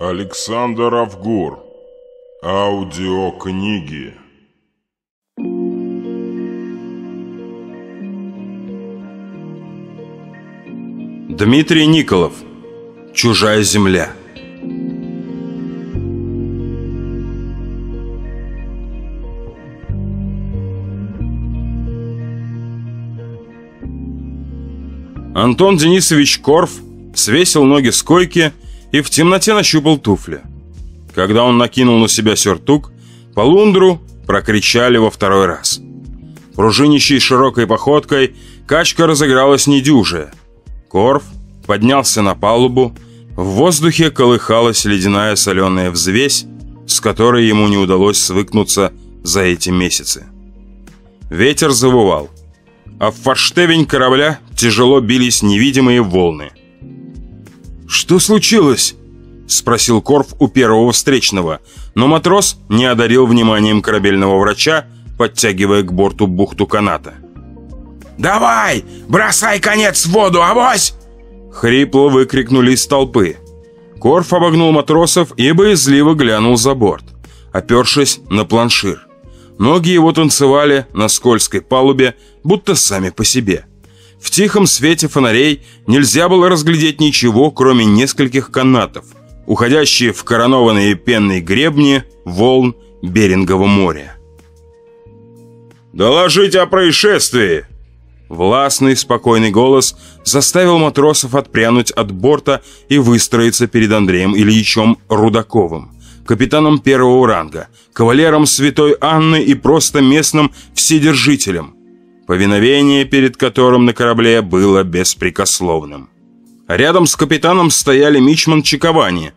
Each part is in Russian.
Александр Авгур. Аудиокниги. Дмитрий Николов. Чужая земля. Антон Денисович Корф свесил ноги с койки и в темноте нащупал туфли. Когда он накинул на себя сюртук, по лундру прокричали во второй раз. Пружинищей широкой походкой качка разыгралась недюжая. Корф поднялся на палубу, в воздухе колыхалась ледяная соленая взвесь, с которой ему не удалось свыкнуться за эти месяцы. Ветер завывал, а в форштевень корабля тяжело бились невидимые волны. «Что случилось?» — спросил Корф у первого встречного, но матрос не одарил вниманием корабельного врача, подтягивая к борту бухту каната. «Давай, бросай конец в воду, авось!» Хрипло выкрикнули из толпы. Корф обогнул матросов и боязливо глянул за борт, опершись на планшир. Ноги его танцевали на скользкой палубе, будто сами по себе. В тихом свете фонарей нельзя было разглядеть ничего, кроме нескольких канатов, уходящие в коронованные пенные гребни волн Берингового моря. «Доложить о происшествии!» Властный, спокойный голос заставил матросов отпрянуть от борта и выстроиться перед Андреем Ильичем Рудаковым, капитаном первого ранга, кавалером Святой Анны и просто местным вседержителем, повиновение перед которым на корабле было беспрекословным. Рядом с капитаном стояли мичман Чиковани,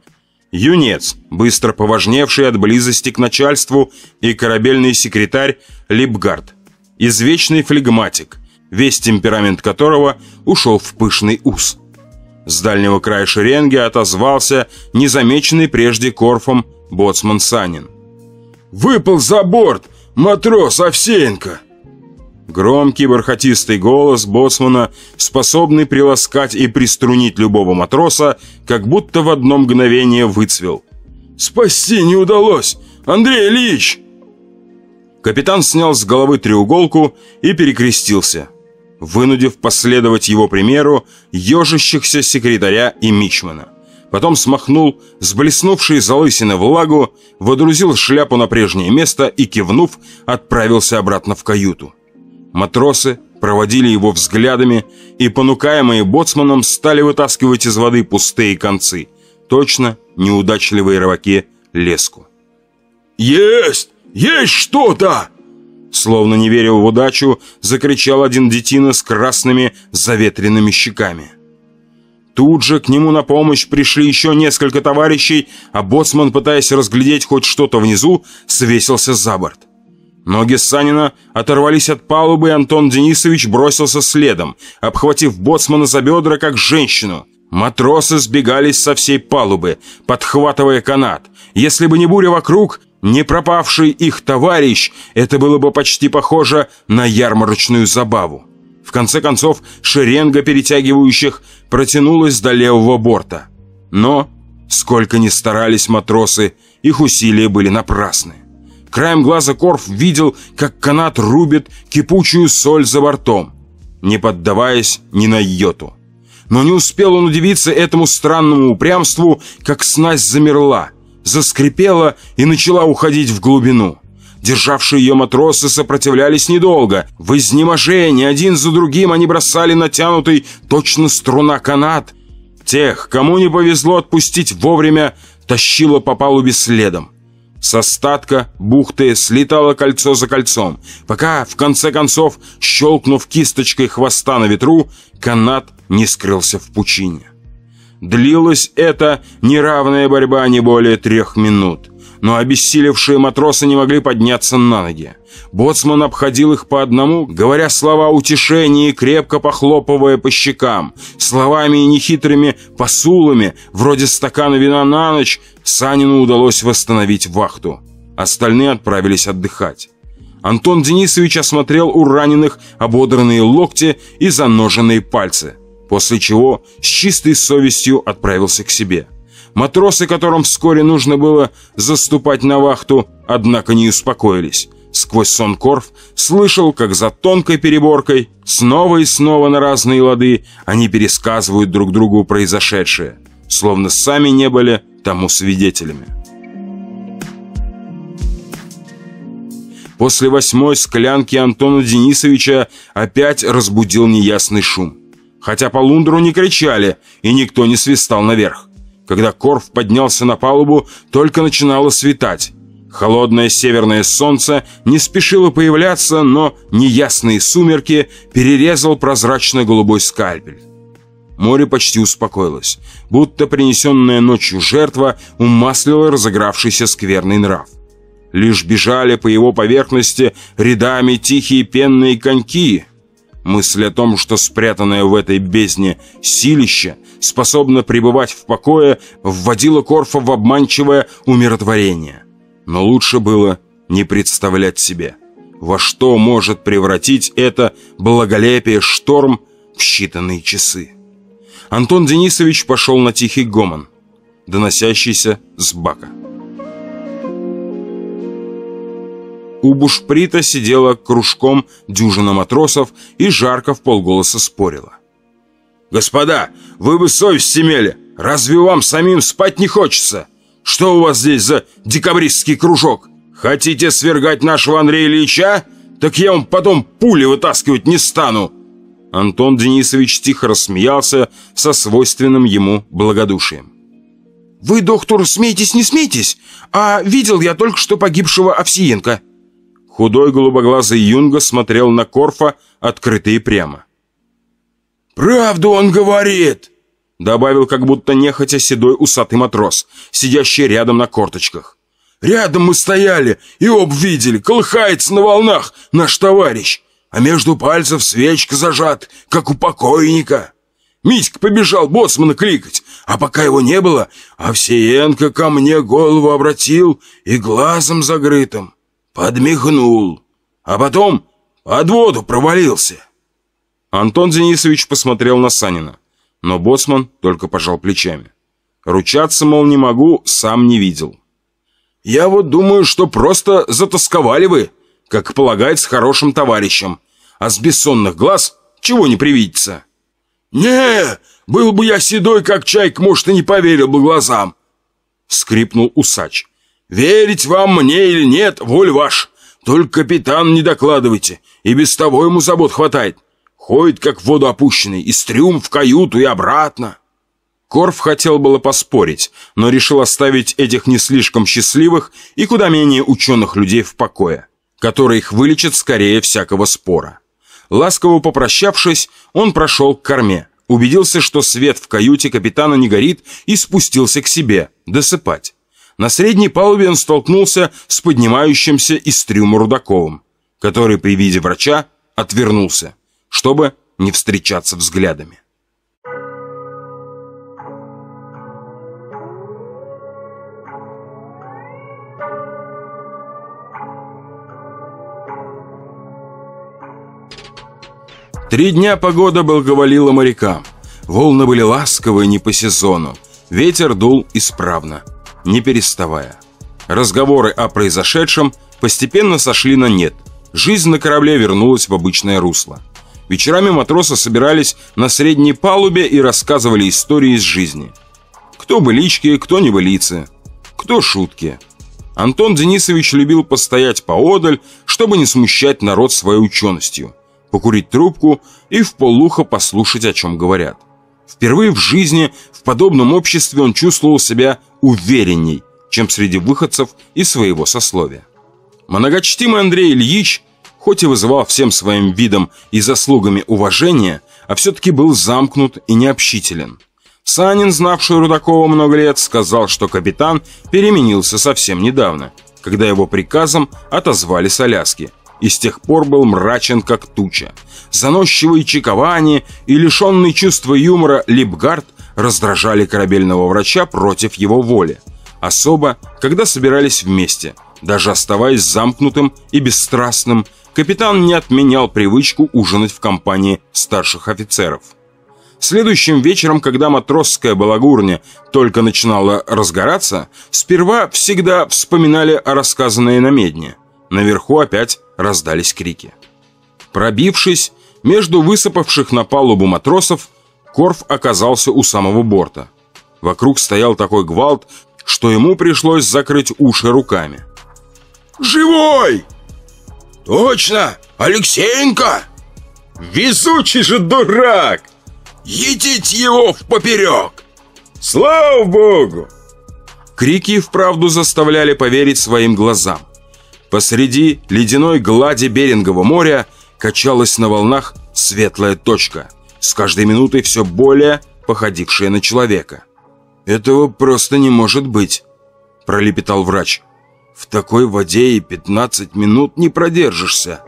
юнец, быстро поважневший от близости к начальству, и корабельный секретарь Липгард, извечный флегматик, весь темперамент которого ушел в пышный ус. С дальнего края шеренги отозвался незамеченный прежде Корфом боцман Санин. «Выпал за борт! Матрос Овсеенко!» Громкий бархатистый голос боцмана, способный приласкать и приструнить любого матроса, как будто в одно мгновение выцвел. «Спасти не удалось! Андрей Ильич!» Капитан снял с головы треуголку и перекрестился, вынудив последовать его примеру ежащихся секретаря и мичмана. Потом смахнул с блеснувшей залысины влагу, водрузил шляпу на прежнее место и, кивнув, отправился обратно в каюту. Матросы проводили его взглядами и, понукаемые боцманом, стали вытаскивать из воды пустые концы. Точно неудачливые рыбаки леску. «Есть! Есть что-то!» Словно не веря в удачу, закричал один детина с красными заветренными щеками. Тут же к нему на помощь пришли еще несколько товарищей, а боцман, пытаясь разглядеть хоть что-то внизу, свесился за борт. Ноги Санина оторвались от палубы, и Антон Денисович бросился следом, обхватив боцмана за бедра, как женщину. Матросы сбегались со всей палубы, подхватывая канат. Если бы не буря вокруг, не пропавший их товарищ, это было бы почти похоже на ярмарочную забаву. В конце концов, шеренга перетягивающих протянулась до левого борта. Но, сколько ни старались матросы, их усилия были напрасны. Краем глаза Корф видел, как канат рубит кипучую соль за бортом, не поддаваясь ни на йоту. Но не успел он удивиться этому странному упрямству, как снасть замерла, заскрипела и начала уходить в глубину. Державшие ее матросы сопротивлялись недолго. В изнеможении один за другим они бросали натянутый точно струна канат. Тех, кому не повезло отпустить вовремя, тащило по палубе следом. С остатка бухты слетало кольцо за кольцом, пока, в конце концов, щелкнув кисточкой хвоста на ветру, канат не скрылся в пучине. Длилась эта неравная борьба не более трех минут, но обессилевшие матросы не могли подняться на ноги. Боцман обходил их по одному, говоря слова утешения и крепко похлопывая по щекам. Словами и нехитрыми посулами, вроде стакана вина на ночь, Санину удалось восстановить вахту. Остальные отправились отдыхать. Антон Денисович осмотрел у раненых ободранные локти и заноженные пальцы, после чего с чистой совестью отправился к себе. Матросы, которым вскоре нужно было заступать на вахту, однако не успокоились. Сквозь сон Корф слышал, как за тонкой переборкой, снова и снова на разные лады, они пересказывают друг другу произошедшее, словно сами не были тому свидетелями. После восьмой склянки Антона Денисовича опять разбудил неясный шум. Хотя по лундру не кричали, и никто не свистал наверх. Когда Корф поднялся на палубу, только начинало светать. Холодное северное солнце не спешило появляться, но неясные сумерки перерезал прозрачно-голубой скальпель. Море почти успокоилось, будто принесенная ночью жертва умаслила разыгравшийся скверный нрав. Лишь бежали по его поверхности рядами тихие пенные коньки. Мысль о том, что спрятанное в этой бездне силище способно пребывать в покое, вводила Корфа в обманчивое умиротворение. Но лучше было не представлять себе, во что может превратить это благолепие шторм в считанные часы. Антон Денисович пошел на тихий гомон, доносящийся с бака. У бушприта сидела кружком дюжина матросов и жарко в полголоса спорила. «Господа, вы бы совесть имели! Разве вам самим спать не хочется? Что у вас здесь за декабристский кружок? Хотите свергать нашего Андрея Ильича? Так я вам потом пули вытаскивать не стану!» Антон Денисович тихо рассмеялся со свойственным ему благодушием. «Вы, доктор, смейтесь, не смейтесь, а видел я только что погибшего Овсиенко». Худой голубоглазый Юнга смотрел на Корфа открыто и прямо. «Правду он говорит!» Добавил как будто нехотя седой усатый матрос, сидящий рядом на корточках. «Рядом мы стояли и об видели, колыхается на волнах наш товарищ, а между пальцев свечка зажат, как у покойника». Митька побежал боцмана кликать, а пока его не было, Овсиенко ко мне голову обратил и глазом закрытым подмигнул, а потом под воду провалился. Антон Денисович посмотрел на Санина, но боцман только пожал плечами. Ручаться, мол, не могу, сам не видел. «Я вот думаю, что просто затасковали вы, как полагается хорошим товарищам, а с бессонных глаз чего не привидится». «Не, был бы я седой, как чайк, может, и не поверил бы глазам», — скрипнул усач. Верить вам мне или нет, воль ваш. Только капитан не докладывайте, и без того ему забот хватает. Ходит, как в воду опущенный, из трюм в каюту и обратно». Корф хотел было поспорить, но решил оставить этих не слишком счастливых и куда менее ученых людей в покое, которые их вылечат скорее всякого спора. Ласково попрощавшись, он прошел к корме, убедился, что свет в каюте капитана не горит и спустился к себе досыпать. На средней палубе он столкнулся с поднимающимся из трюма Рудаковым, который при виде врача отвернулся, чтобы не встречаться взглядами. Три дня погода благоволила морякам. Волны были ласковые не по сезону. Ветер дул исправно – не переставая. Разговоры о произошедшем постепенно сошли на нет. Жизнь на корабле вернулась в обычное русло. Вечерами матросы собирались на средней палубе и рассказывали истории из жизни. Кто былички, кто небылицы, кто шутки. Антон Денисович любил постоять поодаль, чтобы не смущать народ своей ученостью, покурить трубку и в полухо послушать, о чем говорят. Впервые в жизни в подобном обществе он чувствовал себя уверенней, чем среди выходцев из своего сословия. Многочтимый Андрей Ильич, хоть и вызывал всем своим видом и заслугами уважения, а все-таки был замкнут и необщителен. Санин, знавший Рудакова много лет, сказал, что капитан переменился совсем недавно, когда его приказом отозвали с Аляски, и с тех пор был мрачен как туча. Заносчивые чековани и лишенный чувства юмора Липгард раздражали корабельного врача против его воли. Особо, когда собирались вместе, Даже оставаясь замкнутым и бесстрастным, капитан не отменял привычку ужинать в компании старших офицеров. Следующим вечером, когда матросская балагурня только начинала разгораться, сперва всегда вспоминали о рассказанное на медне. Наверху опять раздались крики. Пробившись между высыпавших на палубу матросов, Корф оказался у самого борта. Вокруг стоял такой гвалт, что ему пришлось закрыть уши руками. «Живой!» «Точно! Алексеенко!» «Везучий же дурак!» «Едите его в поперек!» «Слава богу!» Крики вправду заставляли поверить своим глазам. Посреди ледяной глади Берингового моря качалась на волнах светлая точка, с каждой минутой все более походившая на человека. «Этого просто не может быть», – пролепетал врач. «В такой воде и 15 минут не продержишься».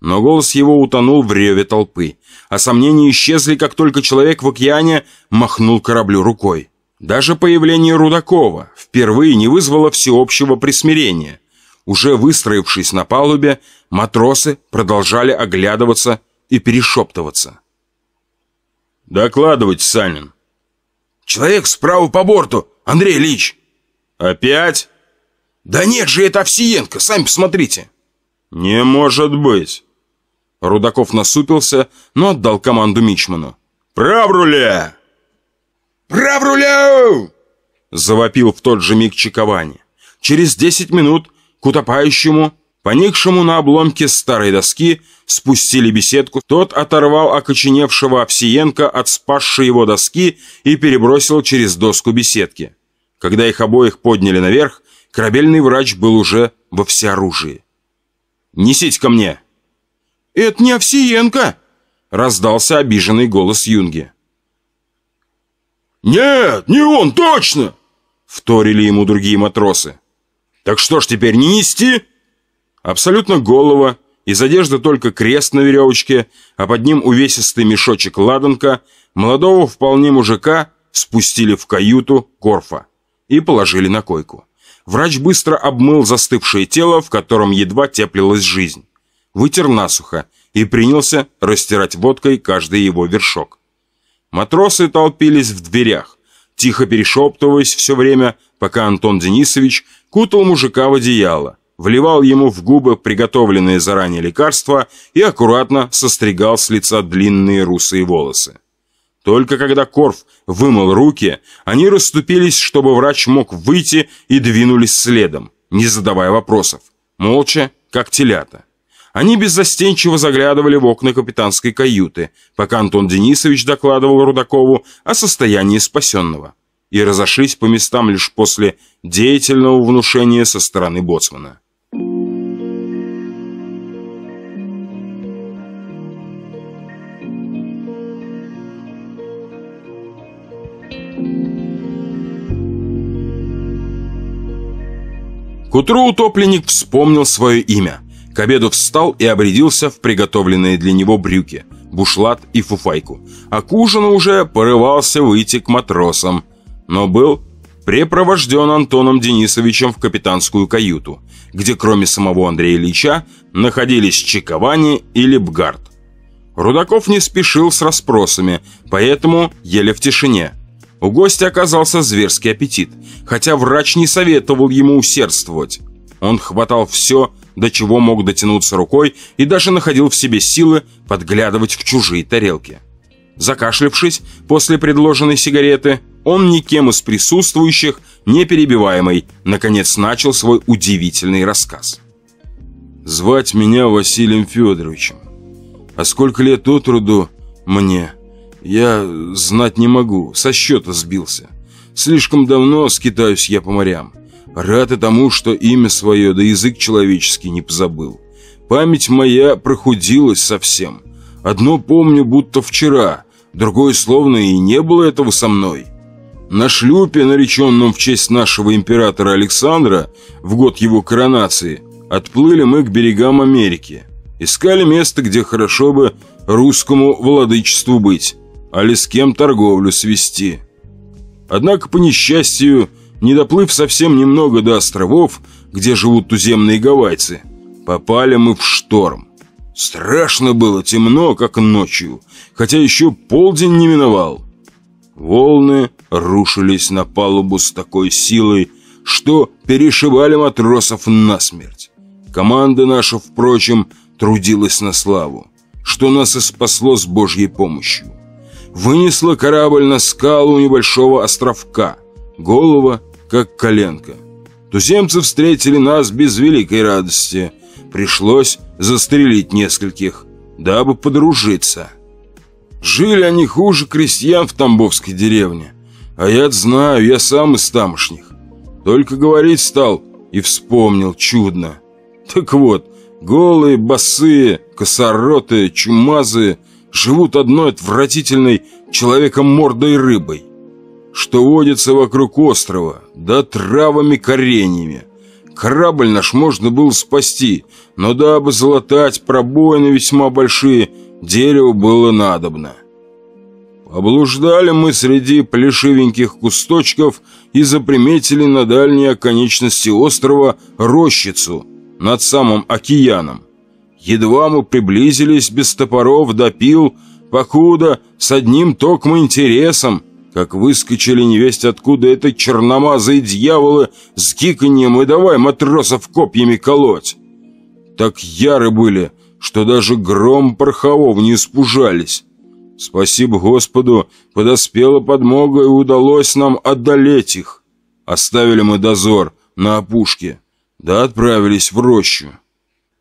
Но голос его утонул в реве толпы, а сомнения исчезли, как только человек в океане махнул кораблю рукой. Даже появление Рудакова впервые не вызвало всеобщего присмирения. Уже выстроившись на палубе, матросы продолжали оглядываться и перешептываться. «Докладывайте, Санин». «Человек справа по борту, Андрей Ильич». «Опять?» «Да нет же, это Овсиенко, сами посмотрите». «Не может быть». Рудаков насупился, но отдал команду Мичману. «Прав руля!» «Прав руля!» Завопил в тот же миг Чиковани. Через десять минут к утопающему, поникшему на обломке старой доски, спустили беседку. Тот оторвал окоченевшего Овсиенко от спасшей его доски и перебросил через доску беседки. Когда их обоих подняли наверх, корабельный врач был уже во всеоружии. «Несите ко мне!» «Это не Овсиенко!» — раздался обиженный голос Юнги. «Нет, не он, точно!» — вторили ему другие матросы. «Так что ж теперь, не нести?» Абсолютно голова, из одежды только крест на веревочке, а под ним увесистый мешочек ладанка, молодого вполне мужика спустили в каюту Корфа и положили на койку. Врач быстро обмыл застывшее тело, в котором едва теплилась жизнь вытер насухо и принялся растирать водкой каждый его вершок. Матросы толпились в дверях, тихо перешептываясь все время, пока Антон Денисович кутал мужика в одеяло, вливал ему в губы приготовленные заранее лекарства и аккуратно состригал с лица длинные русые волосы. Только когда Корф вымыл руки, они расступились, чтобы врач мог выйти и двинулись следом, не задавая вопросов, молча, как телята. Они беззастенчиво заглядывали в окна капитанской каюты, пока Антон Денисович докладывал Рудакову о состоянии спасенного, и разошлись по местам лишь после деятельного внушения со стороны боцмана. К утру утопленник вспомнил свое имя – к обеду встал и обрядился в приготовленные для него брюки, бушлат и фуфайку. А к ужину уже порывался выйти к матросам, но был препровожден Антоном Денисовичем в капитанскую каюту, где кроме самого Андрея Ильича находились Чиковани и Лепгард. Рудаков не спешил с расспросами, поэтому еле в тишине. У гостя оказался зверский аппетит, хотя врач не советовал ему усердствовать. Он хватал все, до чего мог дотянуться рукой и даже находил в себе силы подглядывать в чужие тарелки. Закашлявшись после предложенной сигареты, он никем из присутствующих, не перебиваемый, наконец начал свой удивительный рассказ. «Звать меня Василием Федоровичем. А сколько лет от роду мне? Я знать не могу, со счета сбился. Слишком давно скитаюсь я по морям. Рад и тому, что имя свое да язык человеческий не позабыл. Память моя прохудилась совсем. Одно помню, будто вчера, другое словно и не было этого со мной. На шлюпе, нареченном в честь нашего императора Александра, в год его коронации, отплыли мы к берегам Америки. Искали место, где хорошо бы русскому владычеству быть, а ли с кем торговлю свести. Однако, по несчастью, не доплыв совсем немного до островов, где живут туземные гавайцы, попали мы в шторм. Страшно было, темно, как ночью, хотя еще полдень не миновал. Волны рушились на палубу с такой силой, что перешивали матросов насмерть. Команда наша, впрочем, трудилась на славу, что нас и спасло с Божьей помощью. Вынесла корабль на скалу небольшого островка, голова, как коленка. Туземцы встретили нас без великой радости. Пришлось застрелить нескольких, дабы подружиться. Жили они хуже крестьян в Тамбовской деревне. А я знаю, я сам из тамошних. Только говорить стал и вспомнил чудно. Так вот, голые, босые, косоротые, чумазые живут одной отвратительной человеком мордой рыбой, что водится вокруг острова, да травами кореньями. Корабль наш можно было спасти, но дабы залатать пробоины весьма большие, дерево было надобно. Облуждали мы среди плешивеньких кусточков и заприметили на дальней оконечности острова рощицу над самым океаном. Едва мы приблизились без топоров до пил, покуда с одним током интересом, как выскочили невесть откуда это черномазые дьяволы с гиканьем и давай матросов копьями колоть. Так яры были, что даже гром пороховов не испужались. Спасибо Господу, подоспела подмога и удалось нам одолеть их. Оставили мы дозор на опушке, да отправились в рощу.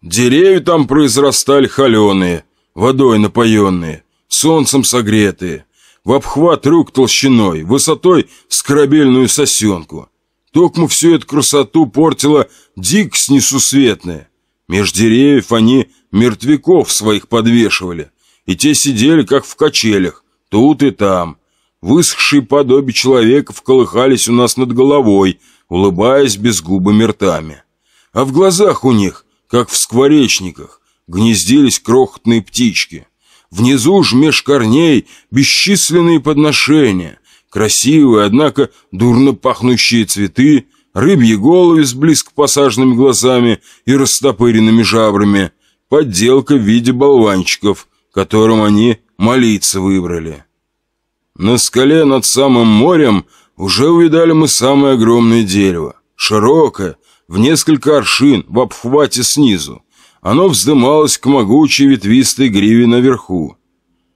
Деревья там произрастали холеные, водой напоенные, солнцем согретые, в обхват рук толщиной, высотой с корабельную сосенку. Токмо всю эту красоту портила дикость несусветная. Меж деревьев они мертвяков своих подвешивали, и те сидели, как в качелях, тут и там. Высохшие подобие человека вколыхались у нас над головой, улыбаясь безгубыми ртами. А в глазах у них, как в скворечниках, гнездились крохотные птички. Внизу ж меж корней бесчисленные подношения, красивые, однако дурно пахнущие цветы, рыбьи головы с близко посаженными глазами и растопыренными жабрами, подделка в виде болванчиков, которым они молиться выбрали. На скале над самым морем уже увидали мы самое огромное дерево, широкое, в несколько аршин, в обхвате снизу. Оно вздымалось к могучей ветвистой гриве наверху.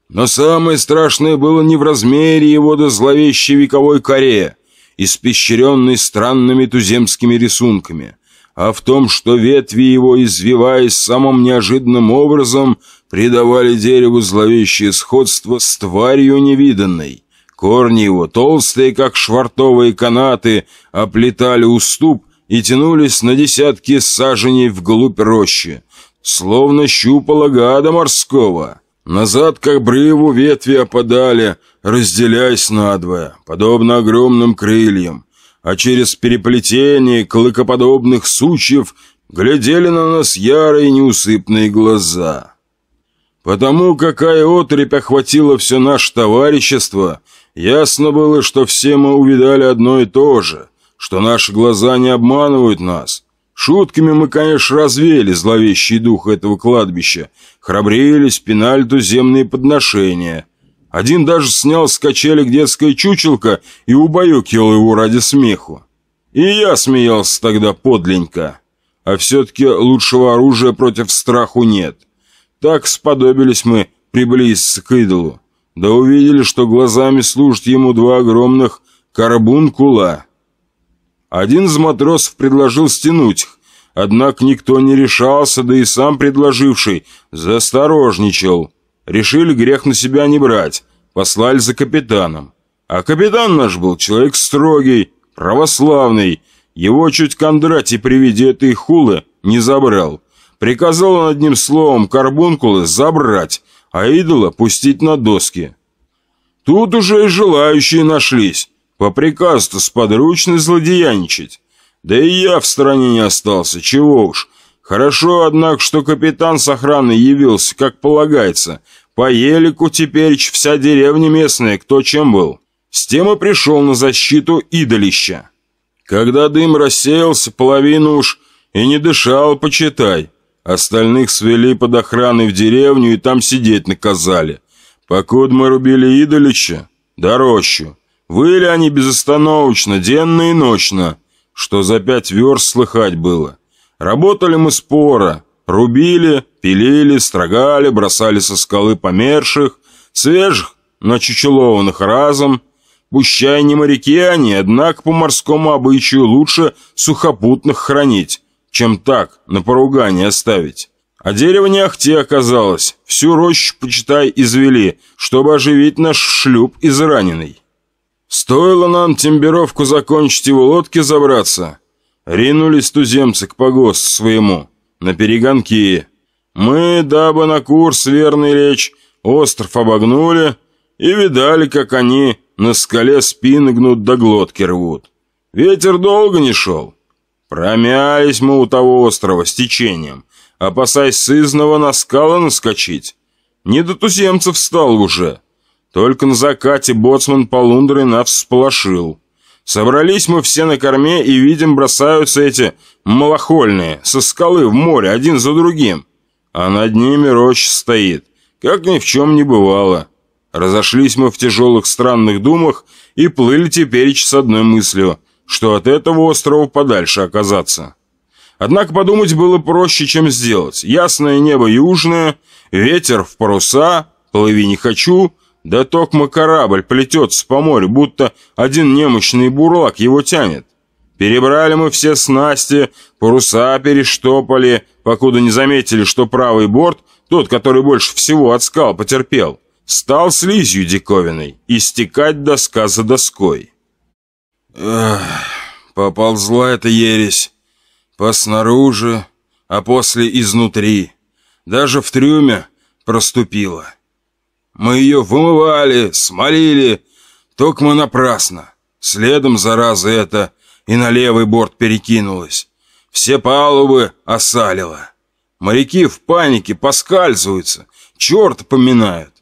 Но самое страшное было не в размере его до зловещей вековой коре, испещренной странными туземскими рисунками, а в том, что ветви его, извиваясь самым неожиданным образом, придавали дереву зловещее сходство с тварью невиданной. Корни его, толстые, как швартовые канаты, оплетали уступ и тянулись на десятки саженей вглубь рощи, словно щупала гада морского. Назад к обрыву ветви опадали, разделяясь надвое, подобно огромным крыльям, а через переплетение клыкоподобных сучьев глядели на нас ярые неусыпные глаза. Потому какая отрепь охватила все наше товарищество, ясно было, что все мы увидали одно и то же, что наши глаза не обманывают нас. Шутками мы, конечно, развеяли зловещий дух этого кладбища, храбрились, пинали туземные подношения. Один даже снял с качелек детское чучелко и убаюкивал его ради смеху. И я смеялся тогда подленько. А все-таки лучшего оружия против страху нет. Так сподобились мы приблизиться к идолу. Да увидели, что глазами служат ему два огромных карбункула. Один из матросов предложил стянуть их, однако никто не решался, да и сам предложивший засторожничал. Решили грех на себя не брать, послали за капитаном. А капитан наш был человек строгий, православный, его чуть Кондратий при виде этой хулы не забрал. Приказал он одним словом карбункулы забрать, а идола пустить на доски. Тут уже и желающие нашлись, по приказу-то сподручно злодеяничать. Да и я в стороне не остался, чего уж. Хорошо, однако, что капитан с охраной явился, как полагается. По елику теперь вся деревня местная, кто чем был. С тем и пришел на защиту идолища. Когда дым рассеялся, половину уж и не дышал, почитай. Остальных свели под охраной в деревню и там сидеть наказали. Покуда мы рубили идолича, да рощу, выли они безостановочно, денно и ночно, что за пять верст слыхать было. Работали мы споро, рубили, пилили, строгали, бросали со скалы померших, свежих, начучелованных разом, Пущай не моряки они, однако по морскому обычаю лучше сухопутных хранить, чем так, на поругание оставить. А дерево не ахти оказалось, всю рощу, почитай, извели, чтобы оживить наш шлюп израненный. Стоило нам тембировку закончить и в лодке забраться. Ринулись туземцы к погосту своему, на перегонки. Мы, дабы на курс верный лечь, остров обогнули и видали, как они на скале спины гнут да глотки рвут. Ветер долго не шел. Промялись мы у того острова с течением, опасаясь сызного на скалы наскочить. Не до туземцев стал уже. Только на закате боцман полундры нас всполошил. Собрались мы все на корме и видим, бросаются эти малохольные со скалы в море один за другим. А над ними роща стоит, как ни в чем не бывало. Разошлись мы в тяжелых странных думах и плыли теперь с одной мыслью, что от этого острова подальше оказаться. Однако подумать было проще, чем сделать. Ясное небо южное, ветер в паруса, плыви не хочу, да токмо корабль плетется по морю, будто один немощный бурлак его тянет. Перебрали мы все снасти, паруса перештопали, покуда не заметили, что правый борт, тот, который больше всего от скал потерпел, стал слизью диковиной, истекать доска за доской. Эх, поползла эта ересь. По снаружи, а после изнутри. Даже в трюме проступила. Мы ее вымывали, смолили, мы напрасно. Следом зараза эта и на левый борт перекинулась. Все палубы осалило. Моряки в панике поскальзываются, черт поминают.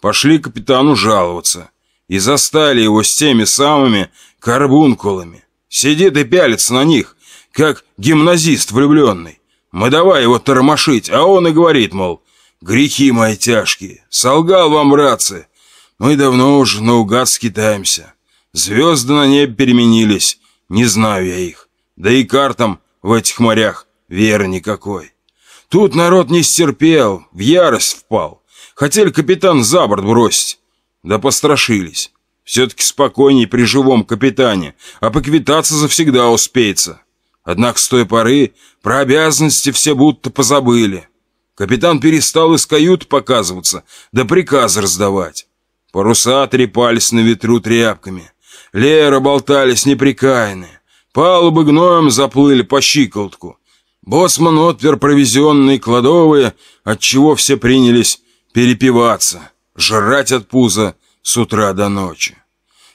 Пошли капитану жаловаться. И застали его с теми самыми карбункулами. Сидит и пялится на них, как гимназист влюбленный. Мы давай его тормошить, а он и говорит, мол, грехи мои тяжкие. Солгал вам, братцы. Мы давно уже наугад скитаемся. Звезды на небе переменились, не знаю я их. Да и картам в этих морях веры никакой. Тут народ не стерпел, в ярость впал. Хотели капитан за борт бросить. Да пострашились. Все-таки спокойней при живом капитане, а поквитаться завсегда успеется. Однако с той поры про обязанности все будто позабыли. Капитан перестал из кают показываться, да приказы раздавать. Паруса трепались на ветру тряпками. Лера болтались неприкаянные. Палубы гноем заплыли по щиколотку. Боцман отпер провизионные кладовые, отчего все принялись перепиваться, жрать от пуза с утра до ночи.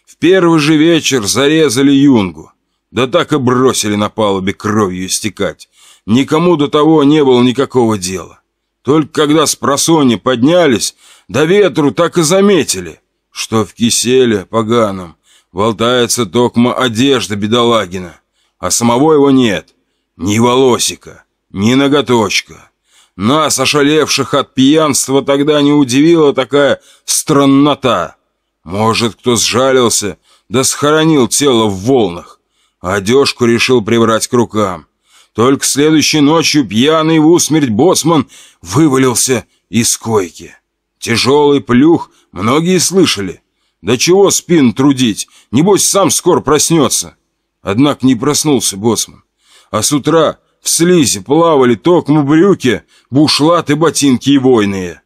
В первый же вечер зарезали юнгу, да так и бросили на палубе кровью истекать. Никому до того не было никакого дела. Только когда с просони поднялись, до ветру так и заметили, что в киселе поганом болтается токма одежда бедолагина, а самого его нет, ни волосика, ни ноготочка. Нас, ошалевших от пьянства, тогда не удивила такая страннота. Может, кто сжалился, да схоронил тело в волнах, а одежку решил прибрать к рукам. Только следующей ночью пьяный в усмерть боцман вывалился из койки. Тяжелый плюх многие слышали. Да чего спин трудить, небось сам скоро проснется. Однако не проснулся боцман. А с утра в слизи плавали токмо брюки, бушлаты, ботинки и войные.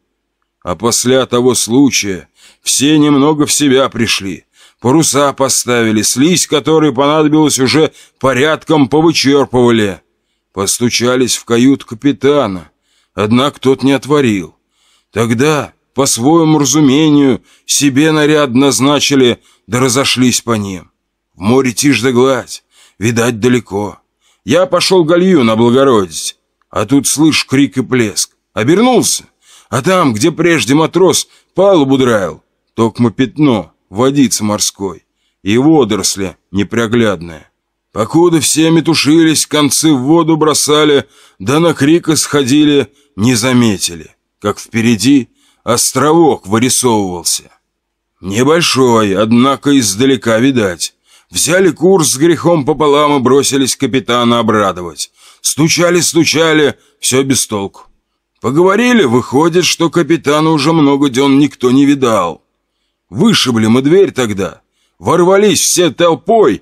А после того случая все немного в себя пришли. Паруса поставили, слизь, которой понадобилось уже порядком повычерпывали. Постучались в кают капитана, однако тот не отворил. Тогда, по своему разумению, себе наряд назначили, да разошлись по ним. В море тишь да гладь, видать далеко. Я пошел гальюн облагородить, а тут слышь крик и плеск. Обернулся, а там, где прежде матрос палубу драил, токмо пятно, водица морской и водоросли неприглядная. Покуда все метушились, концы в воду бросали, да на крик исходили, не заметили, как впереди островок вырисовывался. Небольшой, однако издалека видать. Взяли курс с грехом пополам и бросились капитана обрадовать. Стучали, стучали, все без толку. Поговорили, выходит, что капитана уже много дён никто не видал. Вышибли мы дверь тогда, ворвались все толпой,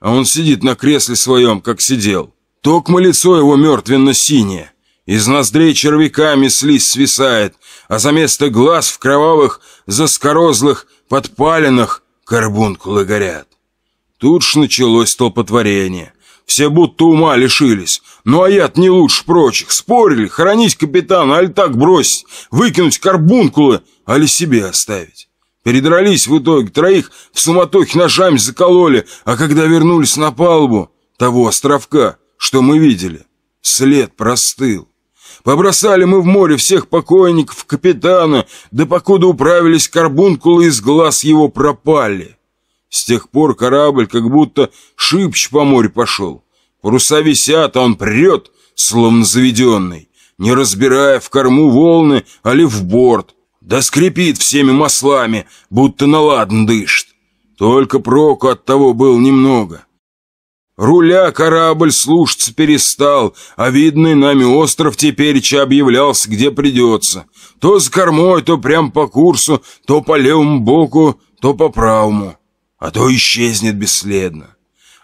а он сидит на кресле своем, как сидел. Токмо лицо его мертвенно-синее. Из ноздрей червяками слизь свисает, а за место глаз в кровавых, заскорозлых, подпаленных карбункулы горят. Тут ж началось столпотворение. Все будто ума лишились. Ну а я не лучше прочих. Спорили, хоронить капитана, аль так бросить, выкинуть карбункулы, али себе оставить. Передрались в итоге, троих в суматохе ножами закололи, а когда вернулись на палубу того островка, что мы видели, след простыл. Побросали мы в море всех покойников капитана, да покуда управились карбункулы из глаз его пропали. С тех пор корабль как будто шибче по морю пошел. Паруса висят, а он прет, словно заведенный, не разбирая в корму волны, али в борт. Да скрипит всеми маслами, будто наладан дышит. Только проку от того был немного. Руля корабль слушаться перестал, а видный нами остров тепереча объявлялся, где придется. То с кормой, то прям по курсу, то по левому боку, то по правому а то исчезнет бесследно.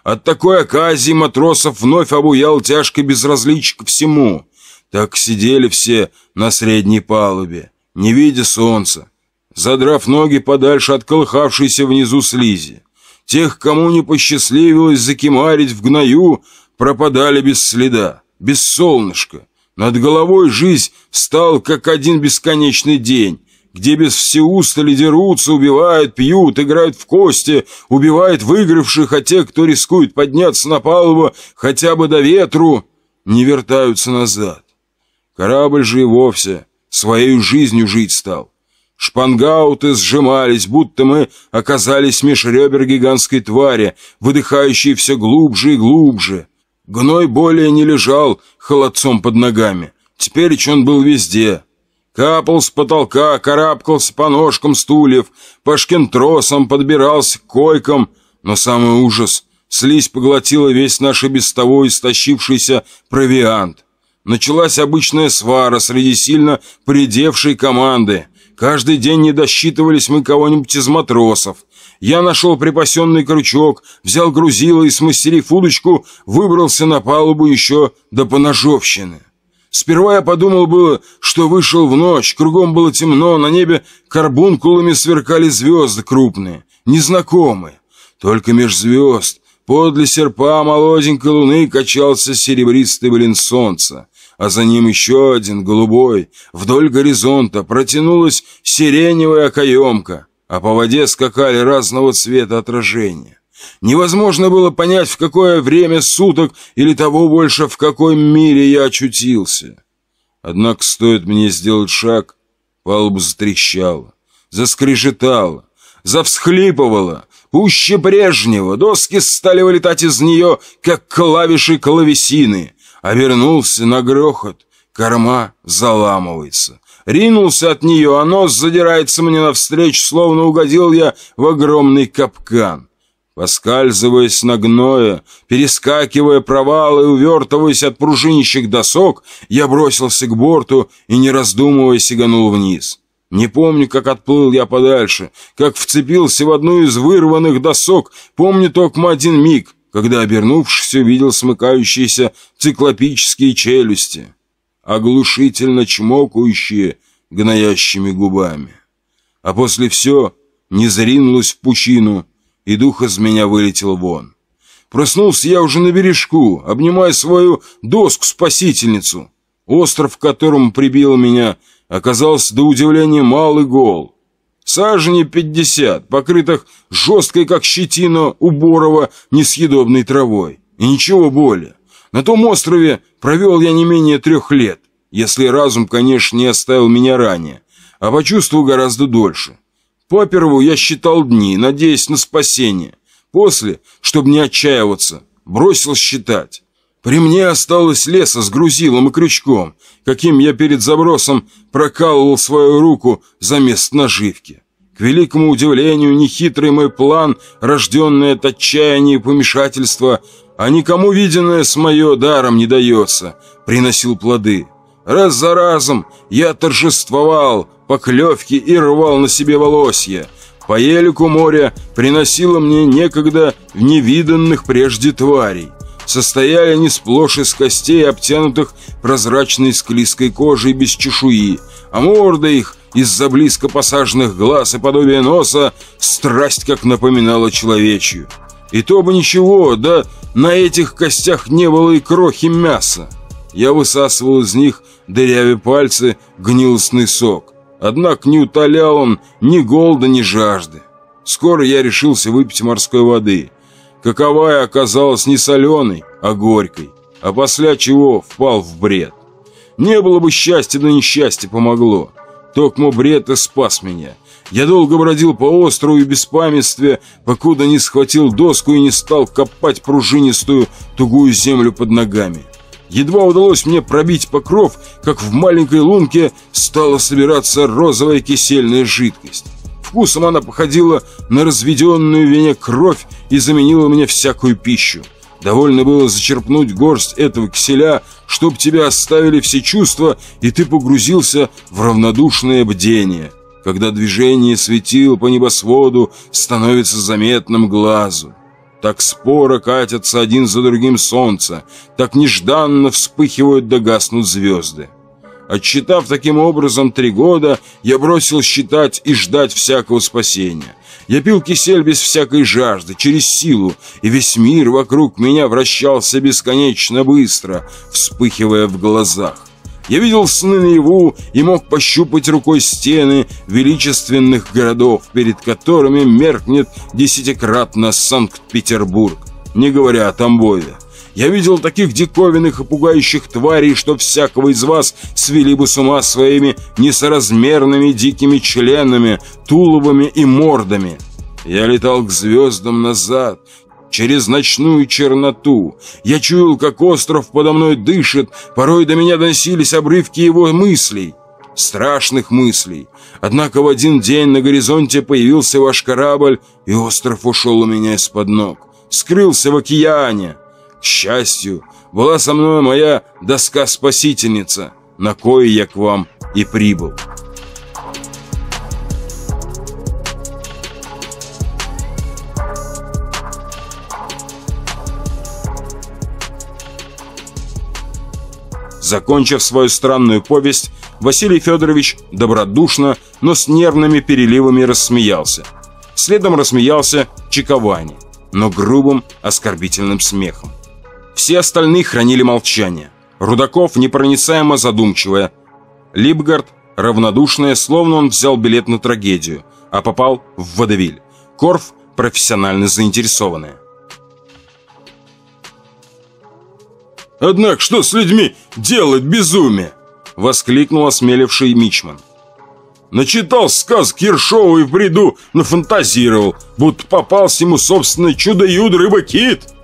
От такой оказии матросов вновь обуял тяжкое безразличие ко всему. Так сидели все на средней палубе, не видя солнца, задрав ноги подальше от колыхавшейся внизу слизи. Тех, кому не посчастливилось закимарить в гною, пропадали без следа, без солнышка. Над головой жизнь стал как один бесконечный день, где без всеустали дерутся, убивают, пьют, играют в кости, убивают выигравших, а те, кто рискует подняться на палубу хотя бы до ветру, не вертаются назад. Корабль же и вовсе своей жизнью жить стал. Шпангауты сжимались, будто мы оказались меж ребер гигантской твари, выдыхающей все глубже и глубже. Гной более не лежал холодцом под ногами. Теперь он был везде — Капал с потолка, карабкался по ножкам стульев, по шкентросам подбирался к койкам. Но самый ужас — слизь поглотила весь наш и без того истощившийся провиант. Началась обычная свара среди сильно придевшей команды. Каждый день не досчитывались мы кого-нибудь из матросов. Я нашел припасенный крючок, взял грузило и, смастерив удочку, выбрался на палубу еще до поножовщины. Сперва я подумал было, что вышел в ночь, кругом было темно, на небе карбункулами сверкали звезды крупные, незнакомые. Только меж звезд, подле серпа молоденькой луны качался серебристый блин солнца, а за ним еще один, голубой, вдоль горизонта протянулась сиреневая окоемка, а по воде скакали разного цвета отражения. Невозможно было понять, в какое время суток или того больше, в какой мире я очутился. Однако стоит мне сделать шаг, палуба затрещала, заскрежетала, завсхлипывала, пуще прежнего, доски стали вылетать из нее, как клавиши клавесины, а вернулся на грохот, корма заламывается. Ринулся от нее, а нос задирается мне навстречу, словно угодил я в огромный капкан. Поскальзываясь на гное, перескакивая провалы и увертываясь от пружинищих досок, я бросился к борту и, не раздумывая, сиганул вниз. Не помню, как отплыл я подальше, как вцепился в одну из вырванных досок, помню только один миг, когда, обернувшись, увидел смыкающиеся циклопические челюсти, оглушительно чмокающие гноящими губами. А после все не заринулось в пучину, и дух из меня вылетел вон. Проснулся я уже на бережку, обнимая свою доску-спасительницу. Остров, к которому прибил меня, оказался до удивления малый гол. Сажени пятьдесят, покрытых жесткой, как щетина, уборова несъедобной травой. И ничего более. На том острове провел я не менее трех лет, если разум, конечно, не оставил меня ранее, а почувствовал гораздо дольше. Поперву я считал дни, надеясь на спасение. После, чтобы не отчаиваться, Бросил считать. При мне осталось леса с грузилом и крючком, каким я перед забросом прокалывал свою руку за мест наживки. К великому удивлению, нехитрый мой план, рожденный от отчаяния и помешательства, а никому виденное с мое даром не дается, приносил плоды. Раз за разом я торжествовал, поклевки и рвал на себе волосья. По елику моря приносило мне некогда невиданных прежде тварей. Состояли они сплошь из костей, обтянутых прозрачной склизкой кожей без чешуи, а морда их из-за близко посаженных глаз и подобия носа страсть как напоминала человечью. И то бы ничего, да на этих костях не было и крохи мяса. Я высасывал из них, дырявя пальцы, гнилостный сок. Однако не утолял он ни голода, ни жажды. Скоро я решился выпить морской воды. Каковая оказалась не соленой, а горькой, а после чего впал в бред. Не было бы счастья, да несчастье помогло. Токмо бред и спас меня. Я долго бродил по острову и беспамятстве, покуда не схватил доску и не стал копать пружинистую тугую землю под ногами. Едва удалось мне пробить покров, как в маленькой лунке стала собираться розовая кисельная жидкость. Вкусом она походила на разведенную в вине кровь и заменила мне всякую пищу. Довольно было зачерпнуть горсть этого киселя, чтоб тебя оставили все чувства, и ты погрузился в равнодушное бдение, когда движение светил по небосводу становится заметным глазу. Так споро катятся один за другим солнца, так нежданно вспыхивают да гаснут звезды. Отсчитав таким образом три года, я бросил считать и ждать всякого спасения. Я пил кисель без всякой жажды, через силу, и весь мир вокруг меня вращался бесконечно быстро, вспыхивая в глазах. Я видел сны наяву и мог пощупать рукой стены величественных городов, перед которыми меркнет десятикратно Санкт-Петербург, не говоря о Тамбове. Я видел таких диковинных и пугающих тварей, что всякого из вас свели бы с ума своими несоразмерными дикими членами, туловами и мордами. Я летал к звездам назад, через ночную черноту. Я чуял, как остров подо мной дышит, порой до меня доносились обрывки его мыслей, страшных мыслей. Однако в один день на горизонте появился ваш корабль, и остров ушел у меня из-под ног, скрылся в океане. Счастью, была со мной моя доска-спасительница, на кое я к вам и прибыл». Закончив свою странную повесть, Василий Федорович добродушно, но с нервными переливами рассмеялся. Следом рассмеялся Чиковани, но грубым, оскорбительным смехом. Все остальные хранили молчание. Рудаков непроницаемо задумчивая. Липгард равнодушная, словно он взял билет на трагедию, а попал в водевиль. Корф профессионально заинтересованная. «Однако что с людьми делать безумие?» — воскликнул осмеливший Мичман. Начитал сказ Ершова и в бреду нафантазировал, будто попался ему собственное чудо-юд рыба-кит.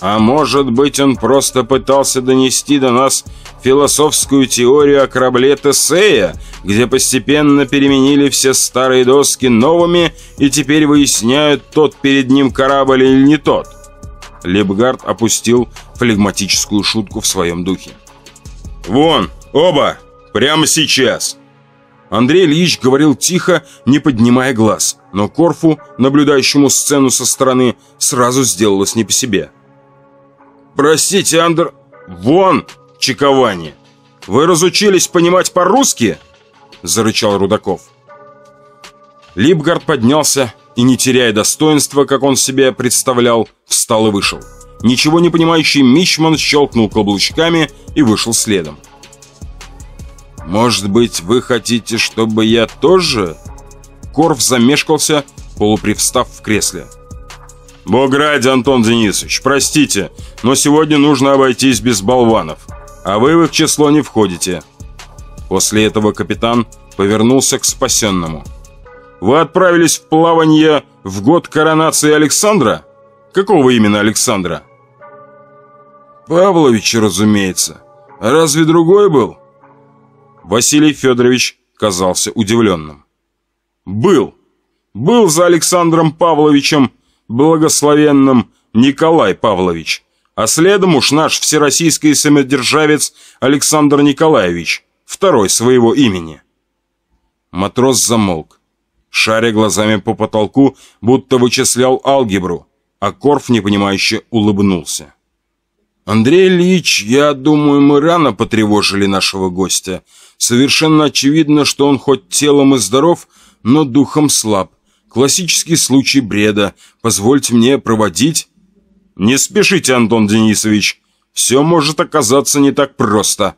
А может быть, он просто пытался донести до нас философскую теорию о корабле Тесея, где постепенно переменили все старые доски новыми и теперь выясняют, тот перед ним корабль или не тот. Лепгард опустил флегматическую шутку в своем духе. «Вон, оба! Прямо сейчас!» Андрей Ильич говорил тихо, не поднимая глаз, но Корфу, наблюдающему сцену со стороны, сразу сделалось не по себе. «Простите, Андр... Вон, чекование! Вы разучились понимать по-русски?» Зарычал Рудаков. Липгард поднялся и, не теряя достоинства, как он себе представлял, встал и вышел. Ничего не понимающий Мичман щелкнул каблучками и вышел следом. «Может быть, вы хотите, чтобы я тоже?» Корф замешкался, полупривстав в кресле. «Бог ради, Антон Денисович, простите, но сегодня нужно обойтись без болванов, а вы в их число не входите». После этого капитан повернулся к спасенному. «Вы отправились в плавание в год коронации Александра? Какого именно Александра?» Павлович, разумеется. А разве другой был? Василий Федорович казался удивленным. Был. Был за Александром Павловичем благословенным Николай Павлович, а следом уж наш всероссийский самодержавец Александр Николаевич, второй своего имени. Матрос замолк, шаря глазами по потолку, будто вычислял алгебру, а Корф непонимающе улыбнулся. «Андрей Ильич, я думаю, мы рано потревожили нашего гостя. Совершенно очевидно, что он хоть телом и здоров, но духом слаб. Классический случай бреда. Позвольте мне проводить...» «Не спешите, Антон Денисович. Все может оказаться не так просто».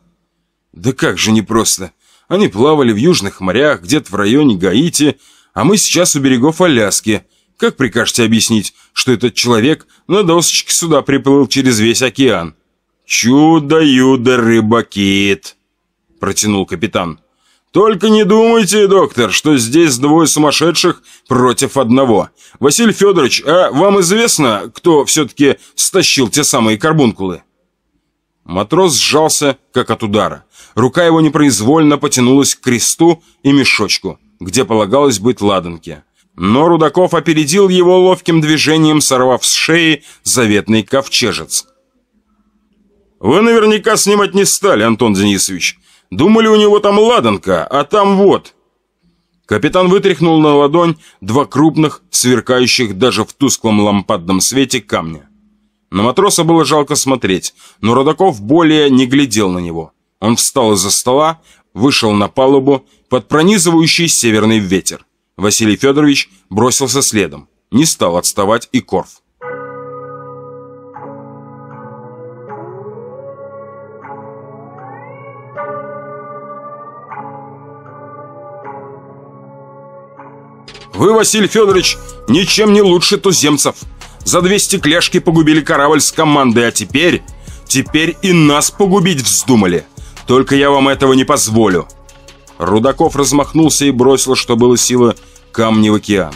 «Да как же не просто? Они плавали в южных морях, где-то в районе Гаити, а мы сейчас у берегов Аляски. Как прикажете объяснить, что этот человек на досочке сюда приплыл через весь океан?» «Чудо-юдо рыбакит», — протянул капитан. «Только не думайте, доктор, что здесь двое сумасшедших против одного. Василий Федорович, а вам известно, кто все-таки стащил те самые карбункулы?» Матрос сжался, как от удара. Рука его непроизвольно потянулась к кресту и мешочку, где полагалось быть ладанке. Но Рудаков опередил его ловким движением, сорвав с шеи заветный ковчежец. «Вы наверняка снимать не стали, Антон Денисович. Думали, у него там ладанка, а там вот...» Капитан вытряхнул на ладонь два крупных, сверкающих даже в тусклом лампадном свете камня. На матроса было жалко смотреть, но Родаков более не глядел на него. Он встал из-за стола, вышел на палубу под пронизывающий северный ветер. Василий Федорович бросился следом. Не стал отставать и Корф. Вы, Василий Федорович, ничем не лучше туземцев. За две стекляшки погубили корабль с командой, а теперь... Теперь и нас погубить вздумали. Только я вам этого не позволю. Рудаков размахнулся и бросил, что было силы, камни в океан.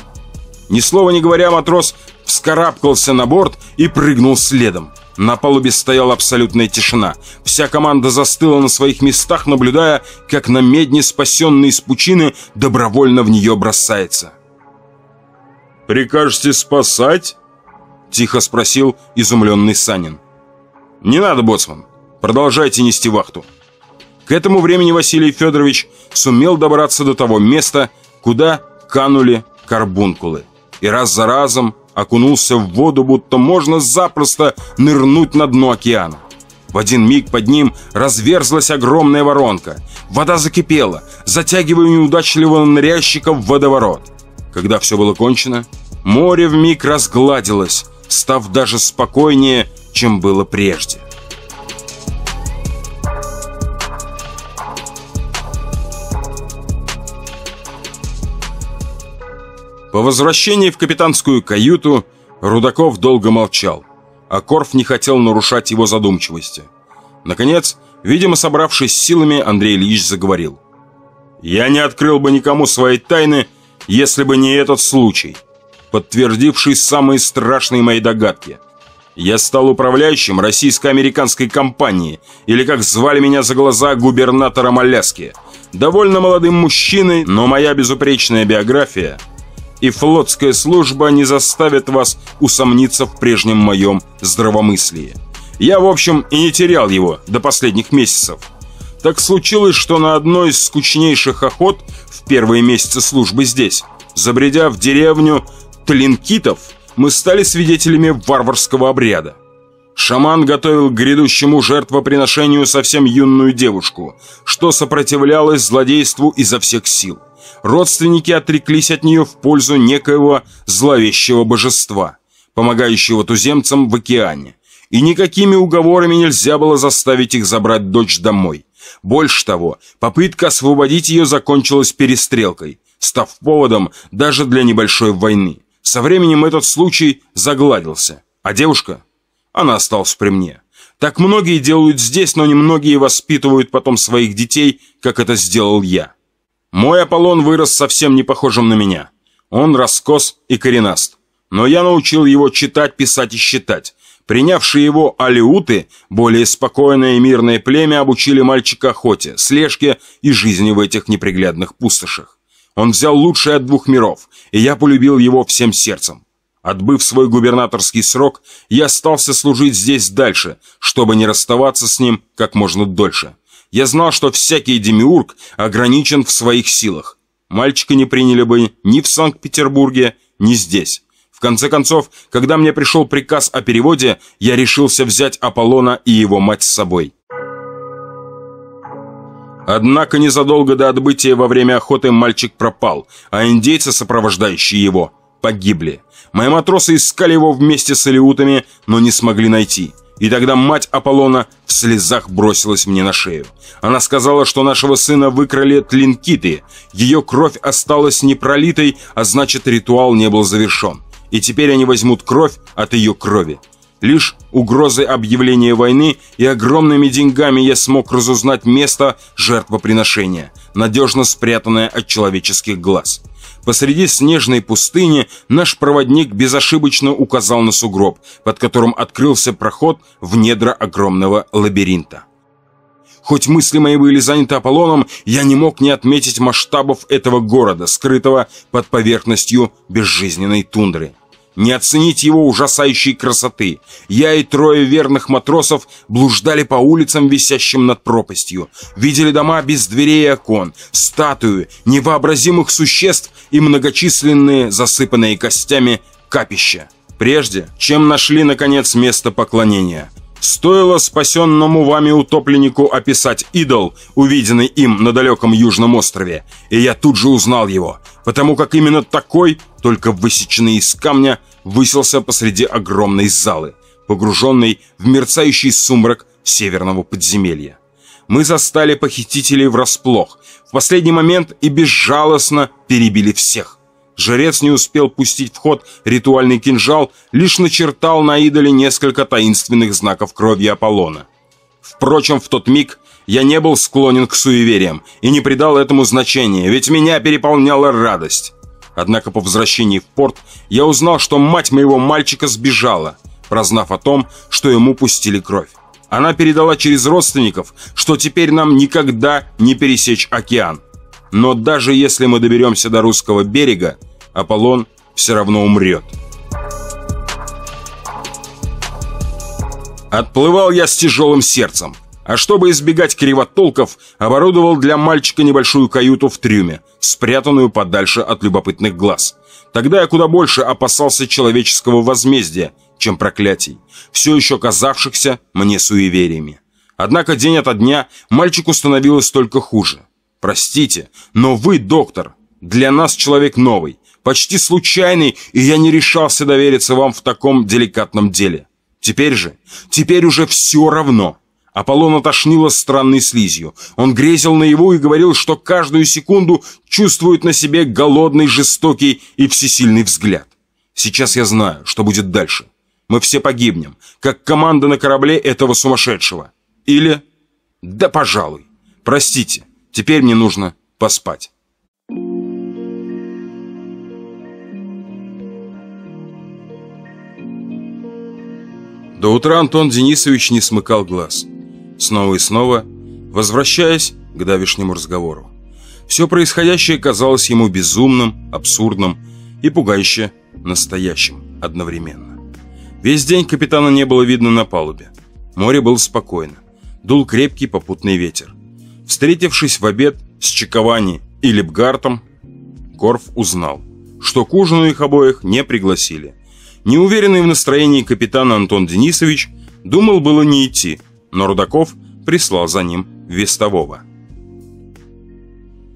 Ни слова не говоря, матрос вскарабкался на борт и прыгнул следом. На палубе стояла абсолютная тишина. Вся команда застыла на своих местах, наблюдая, как на медне, спасенный из пучины, добровольно в нее бросается. «Прикажете спасать?» — тихо спросил изумленный Санин. «Не надо, боцман. Продолжайте нести вахту». К этому времени Василий Федорович сумел добраться до того места, куда канули карбункулы. И раз за разом окунулся в воду, будто можно запросто нырнуть на дно океана. В один миг под ним разверзлась огромная воронка. Вода закипела, затягивая неудачливого ныряльщика в водоворот. Когда все было кончено, море вмиг разгладилось, став даже спокойнее, чем было прежде. По возвращении в капитанскую каюту Рудаков долго молчал, а Корф не хотел нарушать его задумчивости. Наконец, видимо, собравшись силами, Андрей Ильич заговорил. «Я не открыл бы никому своей тайны, если бы не этот случай, подтвердивший самые страшные мои догадки. Я стал управляющим российско-американской компании, или, как звали меня за глаза, губернатором Аляски. Довольно молодым мужчиной, но моя безупречная биография – и флотская служба не заставит вас усомниться в прежнем моем здравомыслии. Я, в общем, и не терял его до последних месяцев. Так случилось, что на одной из скучнейших охот в первые месяцы службы здесь, забредя в деревню Тлинкитов, мы стали свидетелями варварского обряда. Шаман готовил к грядущему жертвоприношению совсем юную девушку, что сопротивлялась злодейству изо всех сил родственники отреклись от нее в пользу некоего зловещего божества, помогающего туземцам в океане. И никакими уговорами нельзя было заставить их забрать дочь домой. Больше того, попытка освободить ее закончилась перестрелкой, став поводом даже для небольшой войны. Со временем этот случай загладился, а девушка, она осталась при мне. Так многие делают здесь, но немногие воспитывают потом своих детей, как это сделал я. Мой Аполлон вырос совсем не похожим на меня. Он раскос и коренаст. Но я научил его читать, писать и считать. Принявшие его алиуты, более спокойное и мирное племя, обучили мальчика охоте, слежке и жизни в этих неприглядных пустошах. Он взял лучшее от двух миров, и я полюбил его всем сердцем. Отбыв свой губернаторский срок, я остался служить здесь дальше, чтобы не расставаться с ним как можно дольше. Я знал, что всякий демиург ограничен в своих силах. Мальчика не приняли бы ни в Санкт-Петербурге, ни здесь. В конце концов, когда мне пришел приказ о переводе, я решился взять Аполлона и его мать с собой. Однако незадолго до отбытия во время охоты мальчик пропал, а индейцы, сопровождающие его, погибли. Мои матросы искали его вместе с алиутами, но не смогли найти. И тогда мать Аполлона в слезах бросилась мне на шею. Она сказала, что нашего сына выкрали тлинкиты. Ее кровь осталась непролитой, а значит ритуал не был завершен и теперь они возьмут кровь от ее крови. Лишь угрозой объявления войны и огромными деньгами я смог разузнать место жертвоприношения, надежно спрятанное от человеческих глаз. Посреди снежной пустыни наш проводник безошибочно указал на сугроб, под которым открылся проход в недра огромного лабиринта. Хоть мысли мои были заняты Аполлоном, я не мог не отметить масштабов этого города, скрытого под поверхностью безжизненной тундры. Не оценить его ужасающей красоты. Я и трое верных матросов блуждали по улицам, висящим над пропастью. Видели дома без дверей и окон, статую, невообразимых существ и многочисленные, засыпанные костями, капища. Прежде, чем нашли, наконец, место поклонения – Стоило спасенному вами утопленнику описать идол, увиденный им на далеком Южном острове, и я тут же узнал его, потому как именно такой, только высеченный из камня, высился посреди огромной залы, погруженной в мерцающий сумрак северного подземелья. Мы застали похитителей врасплох, в последний момент и безжалостно перебили всех. Жрец не успел пустить в ход ритуальный кинжал, лишь начертал на идоле несколько таинственных знаков крови Аполлона. Впрочем, в тот миг я не был склонен к суевериям и не придал этому значения, ведь меня переполняла радость. Однако по возвращении в порт я узнал, что мать моего мальчика сбежала, прознав о том, что ему пустили кровь. Она передала через родственников, что теперь нам никогда не пересечь океан. Но даже если мы доберемся до русского берега, Аполлон все равно умрет. Отплывал я с тяжелым сердцем, а чтобы избегать кривотолков, оборудовал для мальчика небольшую каюту в трюме, спрятанную подальше от любопытных глаз. Тогда я куда больше опасался человеческого возмездия, чем проклятий, все еще казавшихся мне суевериями. Однако день ото дня мальчику становилось только хуже. Простите, но вы, доктор, для нас человек новый, почти случайный, и я не решался довериться вам в таком деликатном деле. Теперь же, теперь уже все равно. Аполлон отошнило странной слизью. Он грезил наяву и говорил, что каждую секунду чувствует на себе голодный, жестокий и всесильный взгляд. Сейчас я знаю, что будет дальше. Мы все погибнем, как команда на корабле этого сумасшедшего. Или... Да, пожалуй. Простите, Теперь мне нужно поспать. До утра Антон Денисович не смыкал глаз. Снова и снова, возвращаясь к давешнему разговору. Все происходящее казалось ему безумным, абсурдным и пугающе настоящим одновременно. Весь день капитана не было видно на палубе. Море было спокойно. Дул крепкий попутный ветер. Встретившись в обед с Чиковани и Лепгартом, Корф узнал, что к ужину их обоих не пригласили. Неуверенный в настроении капитан Антон Денисович думал было не идти, но Рудаков прислал за ним вестового.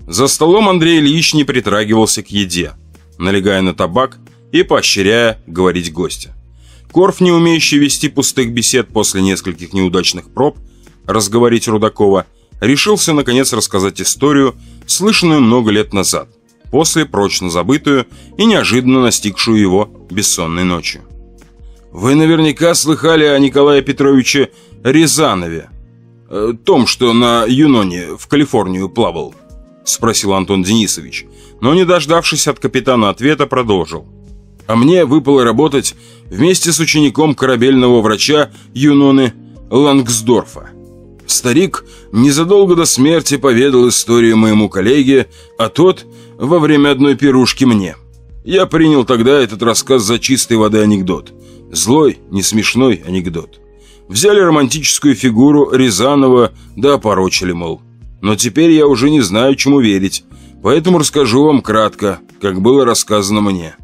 За столом Андрей Ильич не притрагивался к еде, налегая на табак и поощряя говорить гостя. Корф, не умеющий вести пустых бесед после нескольких неудачных проб, разговорить Рудакова – решился наконец рассказать историю, слышанную много лет назад, после прочно забытую и неожиданно настигшую его бессонной ночью. «Вы наверняка слыхали о Николае Петровиче Рязанове, э, том, что на Юноне в Калифорнию плавал?» – спросил Антон Денисович, но, не дождавшись от капитана ответа, продолжил. А мне выпало работать вместе с учеником корабельного врача Юноны Лангсдорфа. Старик незадолго до смерти поведал историю моему коллеге, а тот во время одной пирушки мне. Я принял тогда этот рассказ за чистой воды анекдот. Злой, не смешной анекдот. Взяли романтическую фигуру Рязанова, да опорочили, мол. Но теперь я уже не знаю, чему верить, поэтому расскажу вам кратко, как было рассказано мне.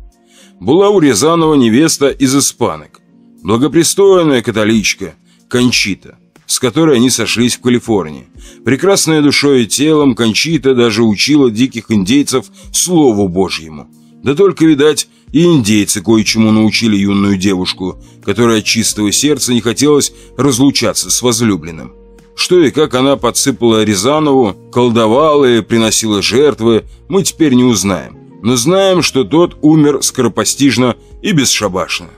Была у Рязанова невеста из испанок. Благопристойная католичка, Кончита, с которой они сошлись в Калифорнии. Прекрасная душой и телом, Кончита даже учила диких индейцев Слову Божьему. Да только, видать, и индейцы кое-чему научили юную девушку, которая от чистого сердца не хотелось разлучаться с возлюбленным. Что и как она подсыпала Рязанову, колдовала и приносила жертвы, мы теперь не узнаем. Но знаем, что тот умер скоропостижно и бесшабашно.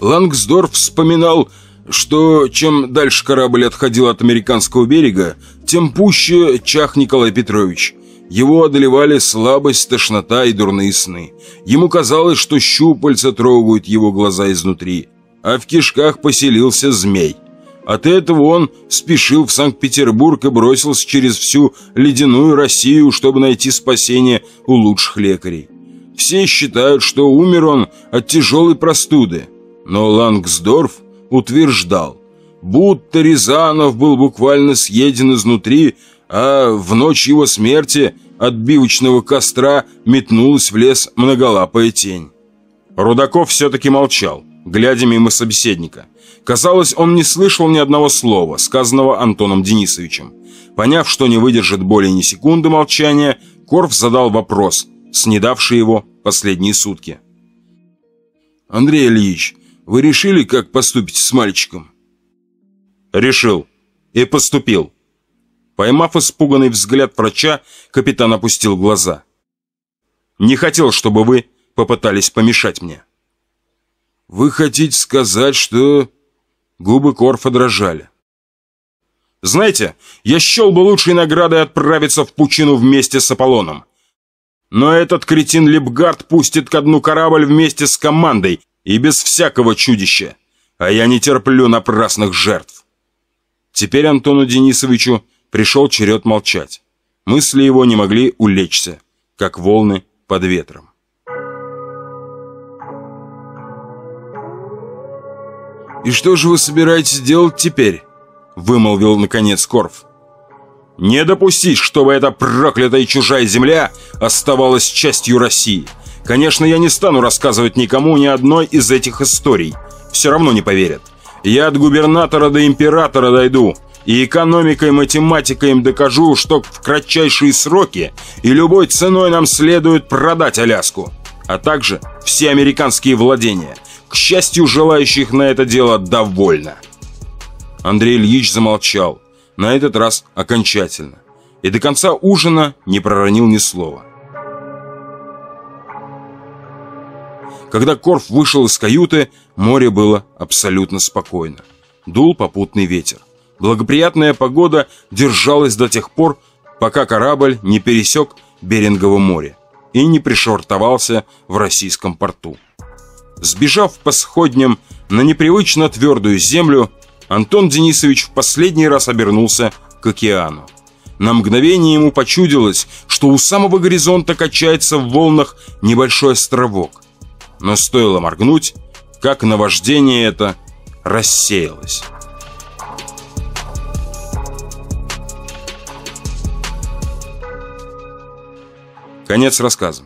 Лангсдорф вспоминал, что чем дальше корабль отходил от американского берега, тем пуще чах Николай Петрович – его одолевали слабость, тошнота и дурные сны. Ему казалось, что щупальца трогают его глаза изнутри, а в кишках поселился змей. От этого он спешил в Санкт-Петербург и бросился через всю ледяную Россию, чтобы найти спасение у лучших лекарей. Все считают, что умер он от тяжелой простуды, но Лангсдорф утверждал, будто Рязанов был буквально съеден изнутри, а в ночь его смерти от бивочного костра метнулась в лес многолапая тень. Рудаков все-таки молчал, глядя мимо собеседника. Казалось, он не слышал ни одного слова, сказанного Антоном Денисовичем. Поняв, что не выдержит более ни секунды молчания, Корф задал вопрос, снедавший его последние сутки. «Андрей Ильич, вы решили, как поступить с мальчиком?» «Решил. И поступил. Поймав испуганный взгляд врача, капитан опустил глаза. «Не хотел, чтобы вы попытались помешать мне». «Вы хотите сказать, что...» Губы Корфа дрожали. «Знаете, я счел бы лучшей наградой отправиться в пучину вместе с Аполлоном. Но этот кретин Лепгард пустит ко дну корабль вместе с командой и без всякого чудища, а я не терплю напрасных жертв». Теперь Антону Денисовичу пришел черед молчать. Мысли его не могли улечься, как волны под ветром. «И что же вы собираетесь делать теперь?» Вымолвил, наконец, Корф. «Не допустить, чтобы эта проклятая чужая земля оставалась частью России. Конечно, я не стану рассказывать никому ни одной из этих историй. Все равно не поверят. Я от губернатора до императора дойду, и экономикой математикой им докажу, что в кратчайшие сроки и любой ценой нам следует продать Аляску, а также все американские владения. К счастью, желающих на это дело довольно. Андрей Ильич замолчал, на этот раз окончательно, и до конца ужина не проронил ни слова. Когда Корф вышел из каюты, море было абсолютно спокойно. Дул попутный ветер. Благоприятная погода держалась до тех пор, пока корабль не пересек Берингово море и не пришвартовался в российском порту. Сбежав по сходням на непривычно твердую землю, Антон Денисович в последний раз обернулся к океану. На мгновение ему почудилось, что у самого горизонта качается в волнах небольшой островок. Но стоило моргнуть, как наваждение это рассеялось. Конец рассказа.